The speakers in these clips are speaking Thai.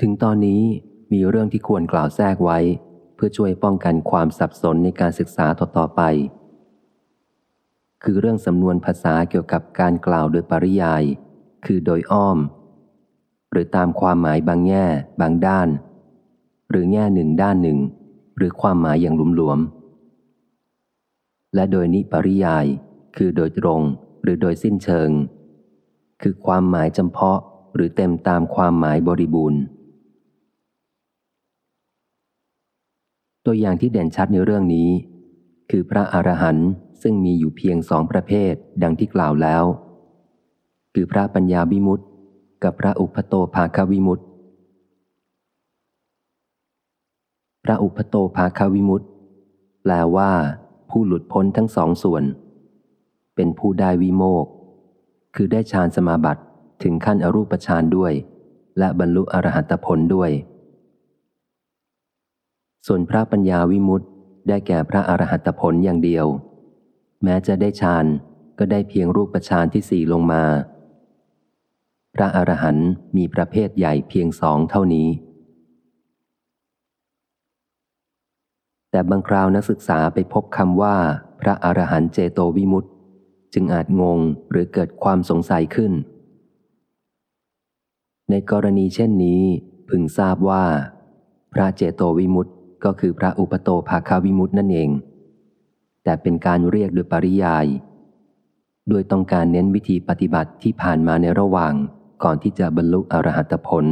ถึงตอนนี้มีเรื่องที่ควรกล่าวแทรกไว้ เพื่อช่วยป้องกันความสับสนในการศึกษาต่อๆไป คือเรื่องสำนวนภาษาเกี่ยวกับการกล่าวโดยปริยาย คือโดยอ้อม หรือตามความหมายบางแง่บางด้าน หรือแง่หนึ่งด้านหนึ่ง หรือความหมายอย่างหลวมๆและโดยนิปริยาย คือโดยตรง หรือโดยสิ้นเชิง คือความหมายจำเพาะหรือเต็มตามความหมายบริบูรณ์ ตัวอย่างที่เด่นชัดในเรื่องนี้ คือพระอรหันต์ซึ่งมีอยู่เพียงสองประเภทดังที่กล่าวแล้ว คือพระปัญญาวิมุตติ กับพระอุปโตภาควิมุตติ พระอุปโตภาควิมุตติ แปลว่า ผู้หลุดพ้นทั้งสองส่วน เป็นผู้ได้วิโมกคือได้ฌานสมาบัติถึงขั้นอรูปฌานด้วย และบรรลุอรหัตผลด้วย ส่วนพระปัญญาวิมุตต์ได้แก่พระอรหัตผลอย่างเดียว แม้จะได้ฌานก็ได้เพียงรูปฌานที่สี่ลงมา พระอรหันต์มีประเภทใหญ่เพียงสองเท่านี้ แต่บางคราวนักศึกษาไปพบคำว่า พระอรหันต์เจโตวิมุตต์จึงอาจงงหรือเกิดความสงสัยขึ้น ในกรณีเช่นนี้ พึงทราบว่า พระเจโตวิมุตต์ ก็คือพระอุปโตภาคาวิมุตนั่นเอง แต่เป็นการเรียกโดยปริยายด้วยต้องการเน้นวิธีปฏิบัติที่ผ่านมาในระหว่างก่อนที่จะบรรลุอรหัตผล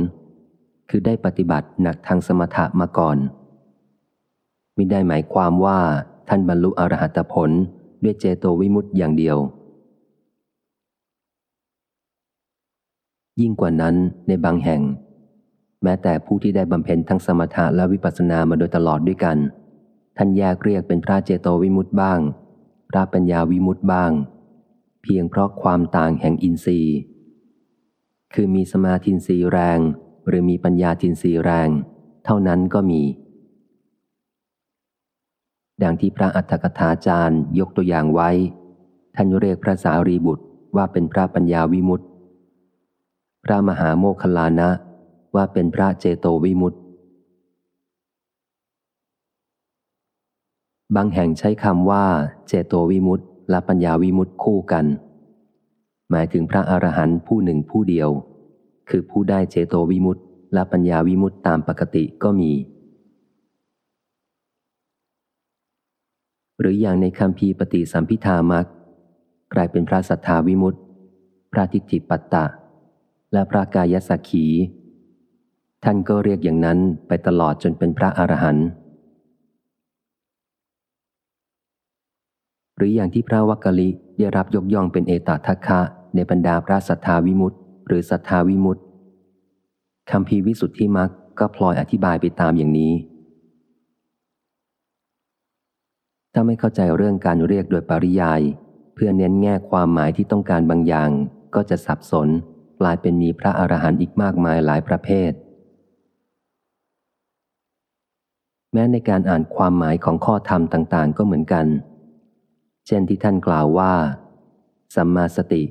คือได้ปฏิบัติหนักทางสมถะมาก่อนมิได้หมายความว่าท่านบรรลุอรหัตผลด้วยเจโตวิมุตต์อย่างเดียว ยิ่งกว่านั้นในบางแห่ง แม้แต่ผู้ที่ได้บำเพ็ญทั้งสมถะและวิปัสสนามาโดยตลอดด้วยกัน ท่านแยกเรียกเป็นพระเจโตวิมุตต์บ้าง พระปัญญาวิมุตต์บ้าง เพียงเพราะความต่างแห่งอินทรีย์ คือมีสมาธินทรีย์แรง หรือมีปัญญาทินทรีย์แรง เท่านั้นก็มี ดังที่พระอัฏฐกถาจารย์ยกตัวอย่างไว้ ท่านเรียกพระสารีบุตรว่าเป็นพระปัญญาวิมุตต์พระมหาโมคคลานะ ว่าเป็นพระเจโตวิมุตต์บางแห่งใช้คำว่า เจโตวิมุตต์และปัญญาวิมุตต์คู่กัน หมายถึงพระอรหันต์ผู้หนึ่งผู้เดียว คือผู้ได้เจโตวิมุตต์และปัญญาวิมุตต์ตามปกติก็มี หรืออย่างในคำพีปฏิสัมพิธามักกลายเป็นพระสัทธาวิมุตต์พระทิฏฐิปัตตะ และพระกายสักขี ท่านก็เรียกอย่างนั้นไปตลอดจนเป็นพระอรหันต์หรืออย่างที่พระวักกะลิได้รับยกย่องเป็นเอตทัคคะ ในบรรดาพระสัทธาวิมุตต์หรือสัทธาวิมุตต์คำพีวิสุทธิมักก็พลอยอธิบายไปตามอย่างนี้ ถ้าไม่เข้าใจเรื่องการเรียกโดยปริยาย เพื่อเน้นแง่ความหมายที่ต้องการบางอย่าง ก็จะสับสนกลายเป็นมีพระอรหันต์อีกมากมายหลายประเภท แม้ในการอ่านความหมายของข้อธรรมต่างๆ ก็เหมือนกัน เช่นที่ท่านกล่าวว่า สัมมาสติ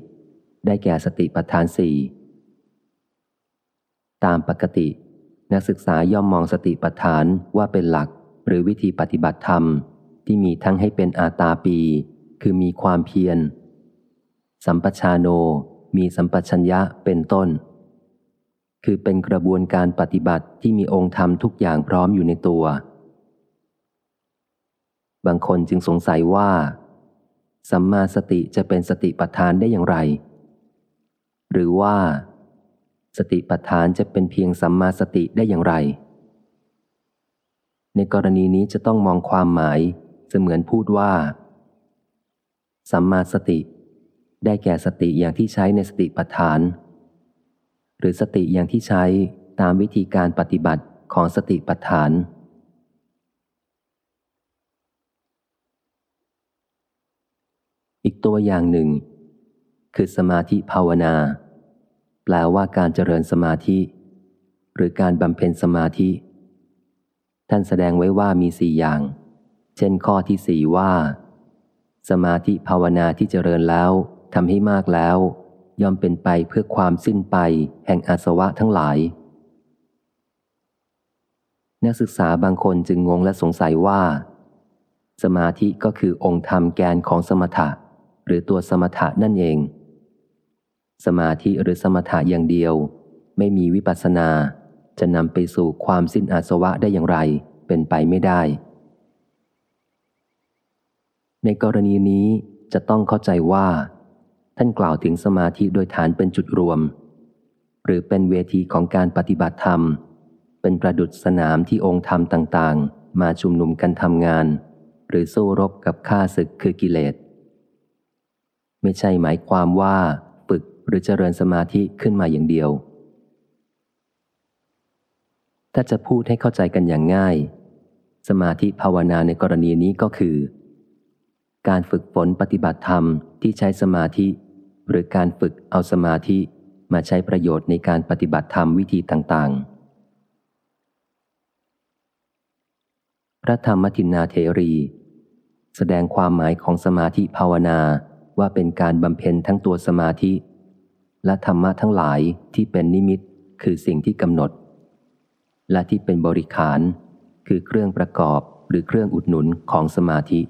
ได้แก่สติปัฏฐานสี่ตามปกติ นักศึกษาย่อมมองสติปัฏฐานว่าเป็นหลัก หรือวิธีปฏิบัติธรรมที่มีทั้งให้เป็นอาตาปี คือมีความเพียร สัมปชาโนมีสัมปชัญญะเป็นต้น คือเป็นกระบวนการปฏิบัติที่มีองค์ธรรมทุกอย่างพร้อมอยู่ในตัว บางคนจึงสงสัยว่า สัมมาสติจะเป็นสติปัฏฐานได้อย่างไร หรือว่า สติปัฏฐานจะเป็นเพียงสัมมาสติได้อย่างไร ในกรณีนี้จะต้องมองความหมายเสมือนพูดว่า สัมมาสติ ได้แก่สติอย่างที่ใช้ในสติปัฏฐาน หรือสติอย่างที่ใช้ตามวิธีการปฏิบัติของสติปัฏฐาน อีกตัวอย่างหนึ่ง คือสมาธิภาวนา แปลว่าการเจริญสมาธิ หรือการบำเพ็ญสมาธิ ท่านแสดงไว้ว่ามีสี่อย่าง เช่นข้อที่สี่ว่า สมาธิภาวนาที่เจริญแล้วทำให้มากแล้ว ย่อมเป็นไปเพื่อความสิ้นไป แห่งอาสวะทั้งหลาย นักศึกษาบางคนจึงงงและสงสัยว่า สมาธิก็คือองค์ธรรมแกนของสมถะ หรือตัวสมถะนั่นเอง สมาธิหรือสมถะอย่างเดียว ไม่มีวิปัสสนา จะนำไปสู่ความสิ้นอาสวะได้อย่างไร เป็นไปไม่ได้ ในกรณีนี้จะต้องเข้าใจว่า ท่านกล่าวถึงสมาธิโดยฐานเป็นจุดรวม หรือเป็นเวทีของการปฏิบัติธรรม เป็นประดุษสนามที่องค์ธรรมต่าง ๆ มาชุมนุมกันทำงาน หรือสู้รบกับข้าศึกคือกิเลส ไม่ใช่หมายความว่าฝึกหรือเจริญสมาธิขึ้นมาอย่างเดียว ถ้าจะพูดให้เข้าใจกันอย่างง่าย สมาธิภาวนาในกรณีนี้ก็คือ การฝึกฝนปฏิบัติธรรมที่ใช้สมาธิ หรือการฝึกเอาสมาธิมาใช้ประโยชน์ในการปฏิบัติธรรมวิธีต่างๆพระธรรมทินนาเทรี แสดงความหมายของสมาธิภาวนา ว่าเป็นการบำเพ็ญทั้งตัวสมาธิ และธรรมะทั้งหลายที่เป็นนิมิตคือสิ่งที่กำหนด และที่เป็นบริขาร คือเครื่องประกอบหรือเครื่องอุดหนุนของสมาธิ